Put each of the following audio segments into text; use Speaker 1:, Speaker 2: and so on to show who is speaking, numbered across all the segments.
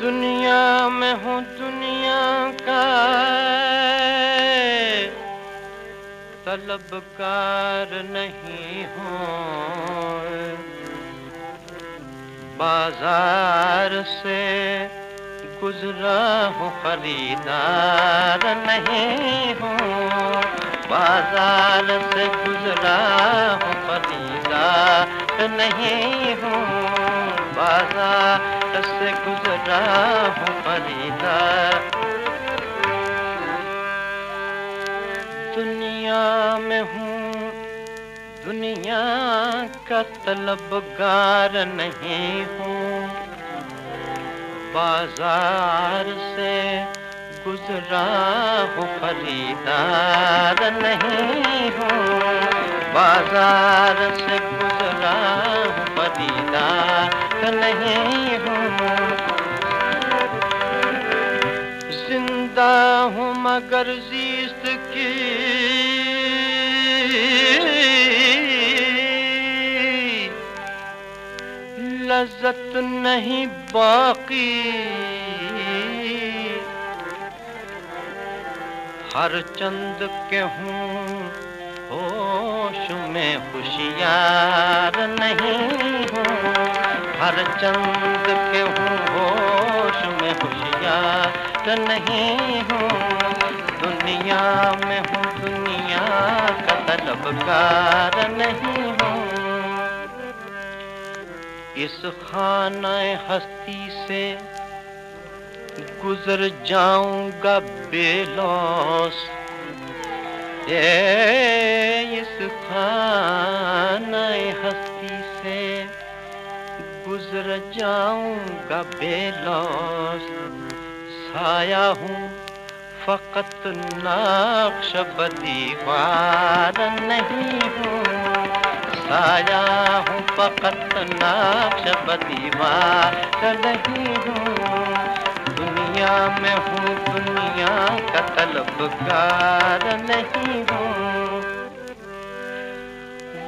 Speaker 1: दुनिया में हूँ, दुनिया का तलबकार नहीं हूँ। बाज़ार से गुजरा हूँ, खरीदार नहीं हूँ। बाज़ार से गुजरा हूँ, खरीदार नहीं गुजरा हूँ खरीदार दुनिया में हूँ, दुनिया का तलबगार नहीं हूँ। बाज़ार से गुजरा हूँ, खरीदार नहीं हूँ। बाज़ार से गुजरा हूँ, खरीदार नहीं ज़िंदा हूँ मगर जीस्त की। लज्जत नहीं बाकी। हर चंद के हूँ होश में होशियार नहीं हूँ। हर चंद के हूँ होश होशियार नहीं हूँ। दुनिया में हूँ, दुनिया का तलबकार नहीं हूँ। इस खाना हस्ती से गुजर जाऊँगा बेलौस। ये इस खाना हस्ती से गुजर जाऊँगा बेलौस। साया हूँ। फकत नाक्श दीवार नहीं हूँ। साया हूँ, फकत नाक्ष दीवार नहीं हूँ। दुनिया में हूँ, दुनिया का तलबगार नहीं हूँ।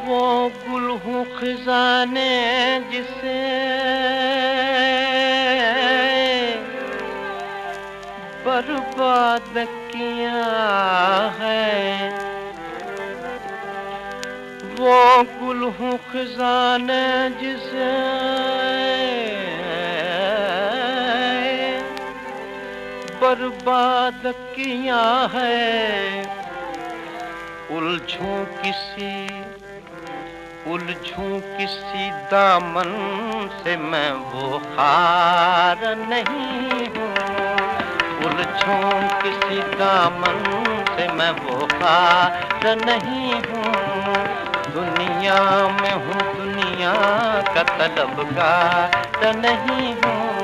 Speaker 1: वो गुल हूँ खजाने जिसे। बर्बाद किया है। वो गुल हूँ खजाने जिसे बर्बाद किया है। उलझू किसी उलझू किसी दामन से मैं वो हार नहीं हूँ। उलझूं किसी दामन से मैं वो हार नहीं हूँ। दुनिया में हूँ दुनिया का तलबगार नहीं हूँ।